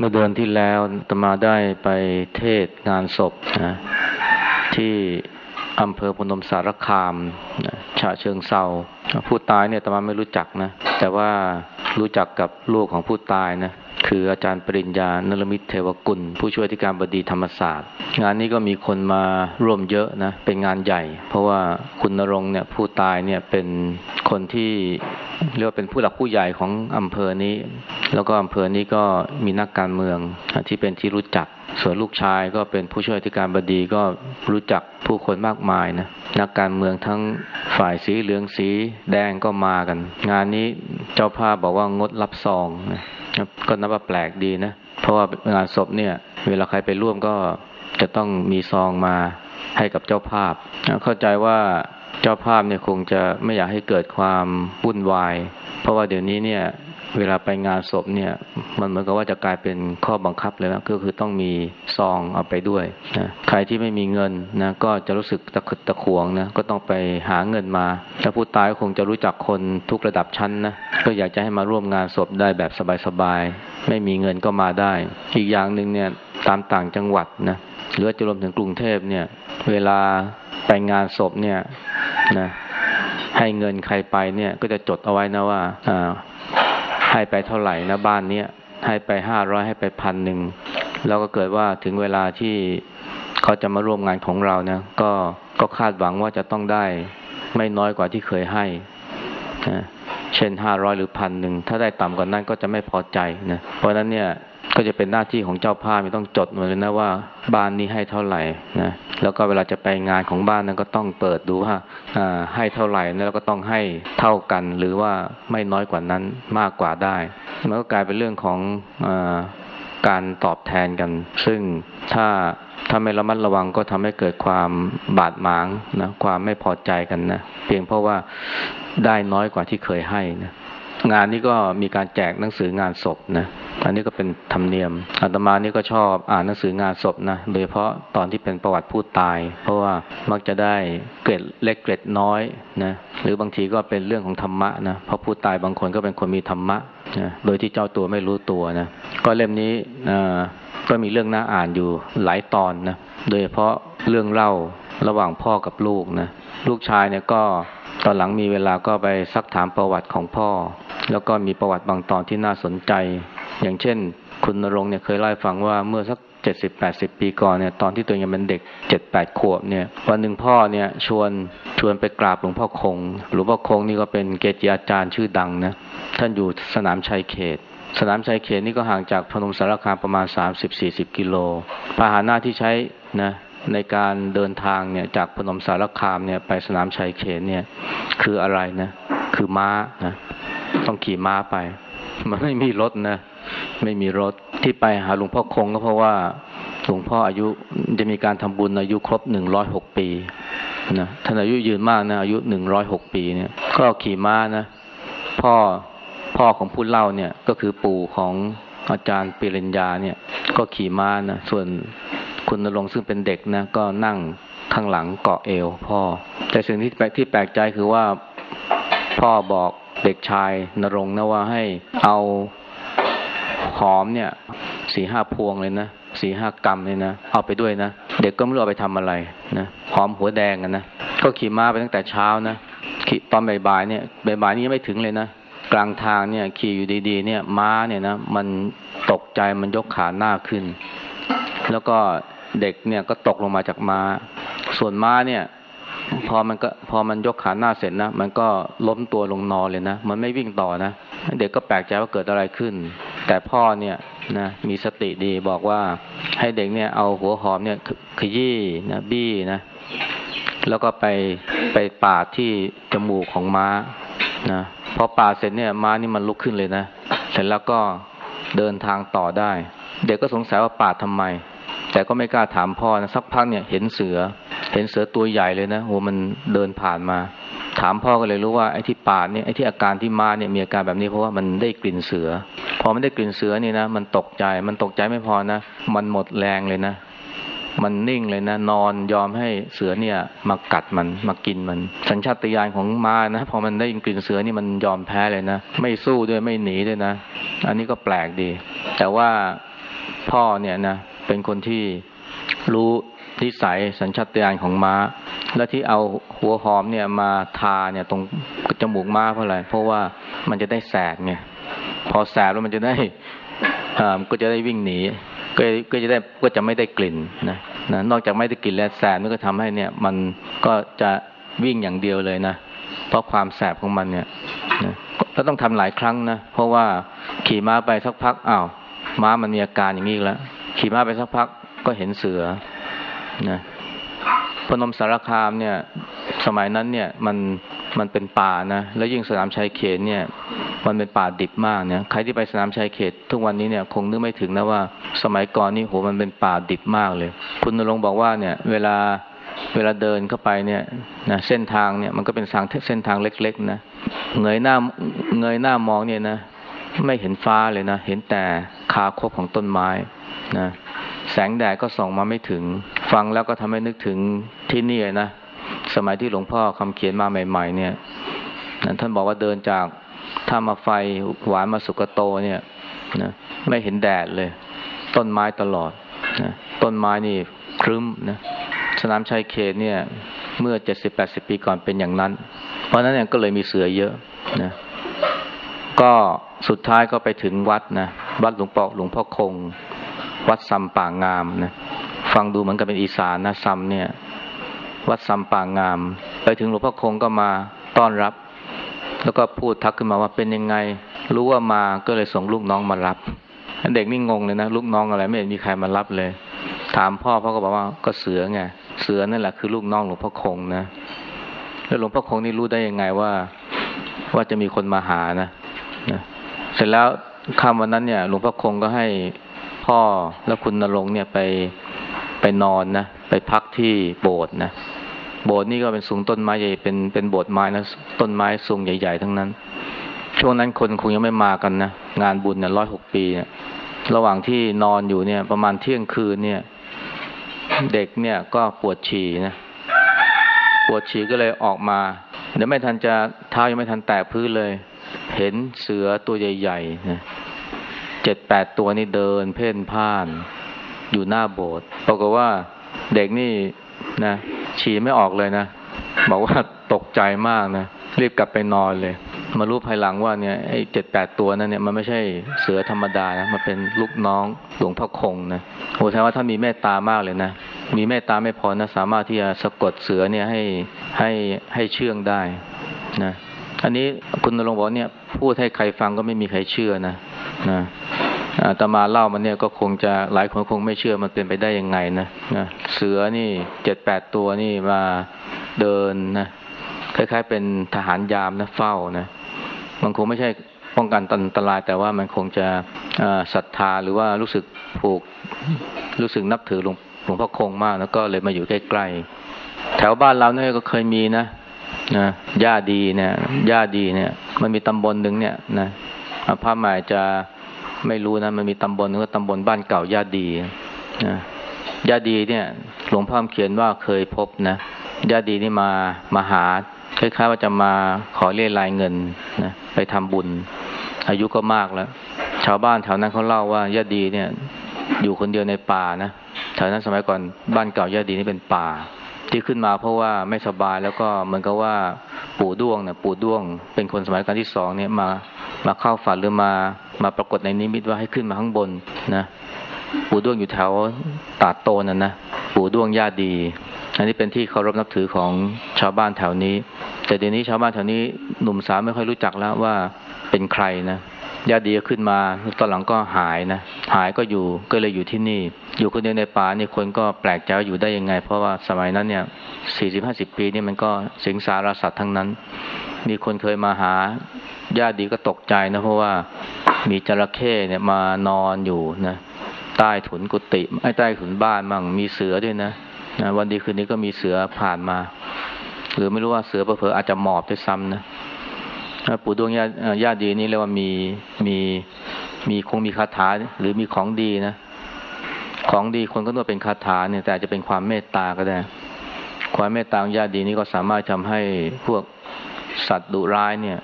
เมื่อเดือนที่แล้วตมาได้ไปเทศงานศพนะที่อำเภอพนมสารคามนะฉะเชิงเซาผู้ตายเนี่ยตมาไม่รู้จักนะ แต่ว่ารู้จักกับลูกของผู้ตายนะ คืออาจารย์ปริญญานรมิตรเทวกุล ผู้ช่วยที่การบดีธรรมศาสตร์ งานนี้ก็มีคนมาร่วมเยอะนะเป็นงานใหญ่ เพราะว่าคุณนรงเนี่ยผู้ตายเนี่ยเป็นคนที่เรียกว่าเป็นผู้หลักผู้ใหญ่ของอำเภอนี้ แล้วก็อำเภอนี้ก็มีนักการเมืองที่เป็นที่รู้จัก ส่วนลูกชายก็เป็นผู้ช่วยที่การบดีก็รู้จักผู้คนมากมายนะนักการเมืองทั้งฝ่ายสีเหลืองสีแดงก็มากัน งานนี้เจ้าภาพบอกว่างดรับซองนะ ก็นับว่าแปลกดีนะ เพราะว่างานศพเนี่ย เวลาใครไปร่วมก็จะต้องมีซองมาให้กับเจ้าภาพ เข้าใจว่าเจ้าภาพเนี่ยคงจะไม่อยากให้เกิดความวุ่นวาย เพราะว่าเดี๋ยวนี้เนี่ย เวลาไปงานศพเนี่ย มันเหมือนกับว่าจะกลายเป็นข้อบังคับเลยนะก็คือต้องมีซองเอาไปด้วยนะใครที่ไม่มีเงินนะก็จะรู้สึกตะขึดตะขวงนะก็ต้องไปหาเงินมาถ้าผู้ตายคงจะรู้จักคนทุกระดับชั้นนะก็อยากจะให้มาร่วมงานศพได้แบบสบายๆไม่มีเงินก็มาได้ อีกอย่างหนึ่งเนี่ยตามต่างจังหวัดนะหรือจะรวมถึงกรุงเทพเนี่ย เวลาไปงานศพเนี่ยนะให้เงินใครไปเนี่ยก็จะจดเอาไว้นะว่าอ่า ให้ไปเท่าไหร่นะบ้านเนี้ยให้ไปห้าร้อยให้ไปพันหนึ่งแล้วก็เกิดว่าถึงเวลาที่เขาจะมาร่วมงานของเราเนี่ยก็ก็คาดหวังว่าจะต้องได้ไม่น้อยกว่าที่เคยให้นะเช่นห้าร้อยหรือพันหนึ่งถ้าได้ต่ำกว่านั้นก็จะไม่พอใจนะเพราะฉะนั้นเนี่ย ก็จะเป็นหน้าที่ของเจ้าภาพต้องจดมาเลยนะว่าบ้านนี้ให้เท่าไหร่นะแล้วก็เวลาจะไปงานของบ้านนั้นก็ต้องเปิดดูว่าให้เท่าไหร่แล้วก็ต้องให้เท่ากันหรือว่าไม่น้อยกว่านั้นมากกว่าได้มันก็กลายเป็นเรื่องของอการตอบแทนกัน ซึ่งถ้าถ้าไม่ระมัดระวังก็ทำให้เกิดความบาดหมางนะความไม่พอใจกันนะเพียงเพราะว่าได้น้อยกว่าที่เคยให้นะงานนี้ก็มีการแจกหนังสืองานศพนะ อันนี้ก็เป็นธรรมเนียมอาตมานี่ก็ชอบอ่านหนังสืองานศพนะโดยเฉพาะตอนที่เป็นประวัติผู้ตาย เพราะว่ามักจะได้เกร็ดเล็กเกร็ดน้อยนะหรือบางทีก็เป็นเรื่องของธรรมะนะเพราะผู้ตายบางคนก็เป็นคนมีธรรมะนะโดยที่เจ้าตัวไม่รู้ตัวนะก็เล่มนี้ก็มีเรื่องน่าอ่านอยู่หลายตอนนะโดยเฉพาะเรื่องเล่าระหว่างพ่อกับลูกนะลูกชายเนี่ยก็ตอนหลังมีเวลาก็ไปซักถามประวัติของพ่อ แล้วก็มีประวัติบางตอนที่น่าสนใจ อย่างเช่น คุณนรงเนี่ยเคยเล่าให้ฟังว่าเมื่อสักเจ็ดสิบแปดสิบปีก่อนเนี่ยตอนที่ตัวยังเป็นเด็กเจ็ดแปดขวบเนี่ยวันหนึ่งพ่อเนี่ยชวนชวนไปกราบหลวงพ่อคงหลวงพ่อคงนี่ก็เป็นเกจิอาจารย์ชื่อดังนะท่านอยู่สนามชัยเขต สนามชัยเขตนี่ก็ห่างจากพนมสารคามประมาณสามสิบสี่สิบกิโลพาหนะที่ใช้นะในการเดินทางเนี่ยจากพนมสารคามเนี่ยไปสนามชัยเขตเนี่ยคืออะไรนะ คือม้านะต้องขี่ม้าไป มันไม่มีรถนะ ไม่มีรถที่ไปหาหลวงพ่อคงก็เพราะว่าหลวงพ่ออายุจะมีการทำบุญอายุครบหนึ่งร้อยหกปีนะท่านอายุยืนมากนะอายุหนึ่งร้อยหกปีเนี่ย ก็ขี่ม้านะพ่อพ่อของผู้เล่าเนี่ยก็คือปู่ของอาจารย์ปิริญญาเนี่ย ก็ขี่ม้านะส่วนคุณนรงซึ่งเป็นเด็กนะก็นั่งข้างหลังเกาะเอว พ่อ แต่สิ่งที่แปลกที่แปลกใจคือว่าพ่อบอกเด็กชายนรงนะว่าให้เอา หอมเนี่ยสี่ห้าพวงเลยนะสี่ห้ากรัมเลยนะเอาไปด้วยนะเด็กก็ไม่รู้เอาไปทำอะไรนะหอมหัวแดงกันนะก็ขี่ม้าไปตั้งแต่เช้านะขี่ตอนบ่ายๆเนี่ยบ่ายๆนี้ยังไม่ถึงเลยนะกลางทางเนี่ยขี่อยู่ดีๆ เนี่ยม้าเนี่ยนะมันตกใจมันยกขาหน้าขึ้น แล้วก็เด็กเนี่ยก็ตกลงมาจากม้า ส่วนม้าเนี่ย พอมันก็พอมันยกขาหน้าเสร็จนะมันก็ล้มตัวลงนอนเลยนะมันไม่วิ่งต่อนะเด็กก็แปลกใจว่าเกิดอะไรขึ้น แต่พ่อเนี่ยนะมีสติดีบอกว่าให้เด็กเนี่ยเอาหัวหอมเนี่ยขยี้นะบี้นะแล้วก็ไปไปปาดที่จมูกของม้านะพอปาดเสร็จเนี่ยม้านี่มันลุกขึ้นเลยนะเสร็จแล้วก็เดินทางต่อได้ เด็กก็สงสัยว่าปาดทำไม แต่ก็ไม่กล้าถามพ่อนะสักพักเนี่ยเห็นเสือ เห็นเสือตัวใหญ่เลยนะโหมันเดินผ่านมา ถามพ่อก็เลยรู้ว่าไอ้ที่ปาดเนี่ยไอ้ที่อาการที่มาเนี่ยมีอาการแบบนี้เพราะว่ามันได้กลิ่นเสือ พอไมันได้กลิ่นเสือนี่นะมันตกใจ มันตกใจไม่พอนะ มันหมดแรงเลยนะ มันนิ่งเลยนะ นอนยอมให้เสือเนี่ย มากัดมันมากินมัน สัญชาตญาณของมานะพอมันได้กลิ่นเสือนี่มันยอมแพ้เลยนะไม่สู้ด้วยไม่หนีด้วยนะ อันนี้ก็แปลกดี แต่ว่าพ่อเนี่ยนะเป็นคนที่รู้นิสัยสัญชาตญาณของม้า และที่เอาหัวหอมเนี่ยมาทาเนี่ยตรงจมูกม้าเพราะอะไรเพราะว่ามันจะได้แสบไง พอแสบแล้วมันจะได้อ่าก็จะได้วิ่งหนีก็ก็จะได้ก็จะไม่ได้กลิ่นนะนะนอกจากไม่ได้กลิ่นแล้วแสบมันก็ทำให้เนี่ยมันก็จะวิ่งอย่างเดียวเลยนะเพราะความแสบของมันเนี่ยนะแล้วต้องทำหลายครั้งนะเพราะว่าขี่ม้าไปสักพักอ้าวม้ามันมีอาการอย่างนี้แล้วขี่ม้าไปสักพักก็เห็นเสือนะพนมสารคามเนี่ย สมัยนั้นเนี่ยมันมันเป็นป่านะ แล้วยิ่งสนามชัยเขตเนี่ย มันเป็นป่าดิบมากเนี่ยใครที่ไปสนามชัยเขต ทุกวันนี้เนี่ยคงนึกไม่ถึงนะว่าสมัยก่อนนี่โหมันเป็นป่าดิบมากเลย คุณนรงบอกว่าเนี่ย เวลาเวลาเดินเข้าไปเนี่ยนะเส้นทางเนี่ยมันก็เป็นทางเส้นทางเล็ก ๆ นะเงยหน้าเงยหน้ามองเนี่ยนะไม่เห็นฟ้าเลยนะ เห็นแต่คาคบของต้นไม้นะแสงแดดก็ส่องมาไม่ถึง ฟังแล้วก็ทำให้นึกถึงที่นี่นะ สมัยที่หลวงพ่อคำเขียนมาใหม่ ๆ เนี่ยนะท่านบอกว่าเดินจาก ท่ามาไฟหวานมาสุกโตเนี่ยนะไม่เห็นแดดเลย ต้นไม้ตลอดนะต้นไม้นี่ครึ้มนะสนามชัยเขตเนี่ย เมื่อเจ็ดสิบแปดสิบปีก่อนเป็นอย่างนั้น เพราะนั้นเนี่ยก็เลยมีเสือเยอะนะก็สุดท้ายก็ไปถึงวัดนะวัดหลวงพ่อหลวงพ่อคง วัดซัมป่างามนะฟังดูเหมือนกับเป็นอีสานนะซัมเนี่ย วัดซัมป่างาม ไปถึงหลวงพ่อคงก็มาต้อนรับ แล้วก็พูดทักขึ้นมาว่าเป็นยังไง รู้ว่ามาก็เลยส่งลูกน้องมารับ เด็กนี่งงเลยนะลูกน้องอะไรไม่เห็นมีใครมารับเลย ถามพ่อพ่อก็บอกว่าก็เสือไงเสือนั่นแหละคือลูกน้องหลวงพ่อคงนะแล้วหลวงพ่อคงนี่รู้ได้ยังไงว่า ว่าจะมีคนมาหานะนะเสร็จแล้วค่ำวันนั้นเนี่ย หลวงพ่อคงก็ให้พ่อและคุณนรงเนี่ยไปไปนอนนะไปพักที่โบสถ์นะ โบสถ์นี่ก็เป็นสูงต้นไม้ใหญ่เป็นเป็นโบสถ์ไม้นะต้นไม้สูงใหญ่ ๆ ทั้งนั้น ช่วงนั้นคนคงยังไม่มากันนะงานบุญเนี่ยร้อยหกปีเนี่ยระหว่างที่นอนอยู่เนี่ย ประมาณเที่ยงคืนเนี่ย เด็กเนี่ยก็ปวดฉี่นะปวดฉี่ก็เลยออกมาเดี๋ยวไม่ทันจะเท้ายังไม่ทันแตะพื้นเลย เห็นเสือตัวใหญ่ๆนะเจ็ดแปดตัวนี่เดิน เพ่นพ่าน อยู่หน้าโบสถ์ปรากฏว่าเด็กนี่นะ ฉี่ไม่ออกเลยนะ บอกว่าตกใจมากนะรีบกลับไปนอนเลย มารู้ภายหลังว่าเนี่ยไอ้เจ็ดแปดตัวนั้นเนี่ยมันไม่ใช่เสือธรรมดานะมันเป็นลูกน้องหลวงพ่อคงนะโอ้แสดงว่าท่านมีเมตตามากเลยนะมีเมตตาไม่พอนะสามารถที่จะสะกดเสือเนี่ยให้ให้ให้เชื่องได้นะอันนี้คุณนรงค์บอกเนี่ยพูดให้ใครฟังก็ไม่มีใครเชื่อนะนะ อาตมาเล่ามันเนี่ยก็คงจะหลายคนคงไม่เชื่อมันเป็นไปได้ยังไงนะนะเสือนี่เจ็ดแปดตัวนี่มาเดินนะคล้ายๆ เป็นทหารยามนะเฝ้านะมันคงไม่ใช่ป้องกันอันตราย แต่ว่ามันคงจะศรัทธาหรือว่ารู้สึกผูกรู้สึกนับถือหลวงหลวงพ่อคงมากแล้วก็เลยมาอยู่ใกล้ๆแถวบ้านเราเนี่ยก็เคยมีนะนะย่าดีเนี่ยย่าดีเนี่ย มันมีตำบลหนึ่งเนี่ยนะพระหมายจะ ไม่รู้นะมันมีตำบลนึงก็ตำบลบ้านเก่าย่าดีนะย่าดีเนี่ย หลวงพ่อเขียนว่าเคยพบนะย่าดีนี่มามาหาคล้ายๆว่าจะมาขอเรียรายเงินนะไปทำบุญ อายุก็มากแล้ว ชาวบ้านแถวนั้นเขาเล่าว่าย่าดีเนี่ย อยู่คนเดียวในป่านะแถวนั้นสมัยก่อนบ้านเก่าย่าดีนี่เป็นป่า ที่ขึ้นมาเพราะว่าไม่สบายแล้วก็เหมือนกับว่าปู่ด้วงเนี่ยปู่ด้วง เป็นคนสมัยการที่สองเนี่ยมามาเข้าฝันหรือมา มาปรากฏในนิมิตว่าให้ขึ้นมาข้างบนนะปู่ด้วงอยู่แถวตาดโตนั่นนะปู่ด้วงญาติดี อันนี้เป็นที่เคารพนับถือของชาวบ้านแถวนี้ แต่เดี๋ยวนี้ชาวบ้านแถวนี้หนุ่มสาวไม่ค่อยรู้จักแล้วว่าเป็นใครนะญาติดีขึ้นมาตอนหลังก็หายนะหายก็อยู่ก็เลยอยู่ที่นี่ อยู่คนเดียวในป่านี่คนก็แปลกใจว่าอยู่ได้ยังไง เพราะว่าสมัยนั้นเนี่ยสี่สิบห้าสิบปีนี่มันก็สิงสารสัตว์ทั้งนั้น มีคนเคยมาหาญาติดีก็ตกใจนะเพราะว่า มีจระเข้เนี่ยมานอนอยู่นะใต้ถุนกุฏิไอ้ใต้ถุนบ้านมั่งมีเสือด้วยนะนะวันดีคืนนี้ก็มีเสือผ่านมา หรือไม่รู้ว่าเสือเผลออาจจะหมอบด้วยซ้ำนะปู่ดวงญาติญาติดีนี่เรียกว่ามีมีมีคงมีคาถาหรือมีของดีนะของดีคนก็ต้องเป็นคาถาเนี่ย แต่จะเป็นความเมตตาก็ได้ ความเมตตาของญาติดีนี่ก็สามารถทำให้พวกสัตว์ดุร้ายเนี่ย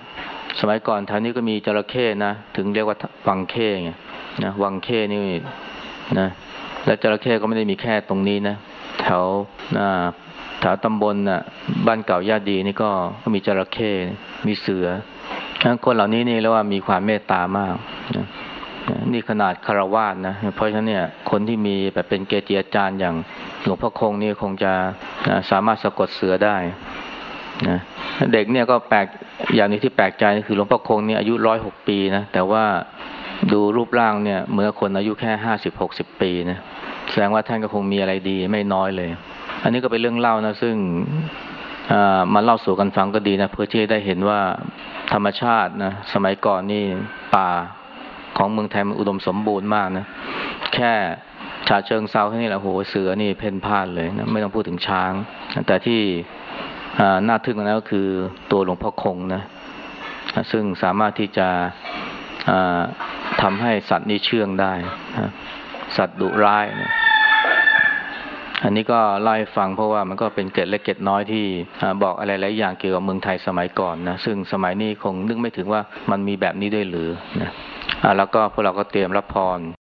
สมัยก่อนแถวนี้ก็มีจระเข้นะ ถึงเรียกว่าวังเข้ไงนะวังเข้นี่นะ และจระเข้ก็ไม่ได้มีแค่ตรงนี้นะ แถวอ่าแถวตำบลน่ะ บ้านเก่าญาติดีนี่ก็ก็มีจระเข้มีเสือคนเหล่านี้นี่เรียกว่ามีความเมตตามากนะนี่ขนาดคารวาสนะ เพราะฉะนั้นเนี่ย คนที่มีแบบเป็นเกจิอาจารย์อย่างหลวงพ่อคงนี่คงจะสามารถสะกดเสือได้ นะเด็กเนี่ยก็แปลกอย่างนี้ที่แปลกใจคือหลวงพ่อคงเนี่ยอายุร้อยหกปีนะแต่ว่าดูรูปร่างเนี่ยเหมือนคนอายุแค่ห้าสิบหกสิบปีนะแสดงว่าท่านก็คงมีอะไรดีไม่น้อยเลย อันนี้ก็เป็นเรื่องเล่านะซึ่งมาเล่าสู่กันฟังก็ดีนะเพื่อที่ได้เห็นว่าธรรมชาตินะสมัยก่อนนี่ป่าของเมืองไทยมันอุดมสมบูรณ์มากนะแค่ชาเชิงเซาแค่นี้แหละโหเสือนี่เพ่นพ่านเลยนะไม่ต้องพูดถึงช้าง แต่ที่ น่าทึ่งนะก็คือตัวหลวงพ่อคงนะ ซึ่งสามารถที่จะทำให้สัตว์นี้เชื่องได้สัตว์ดุร้ายนะอันนี้ก็เล่าให้ฟังเพราะว่ามันก็เป็นเกร็ดเล็กเกร็ดน้อยที่บอกอะไรหลายอย่างเกี่ยวกับเมืองไทยสมัยก่อนนะซึ่งสมัยนี้คงนึกไม่ถึงว่ามันมีแบบนี้ด้วยหรือนะแล้วก็พวกเราก็เตรียมรับพร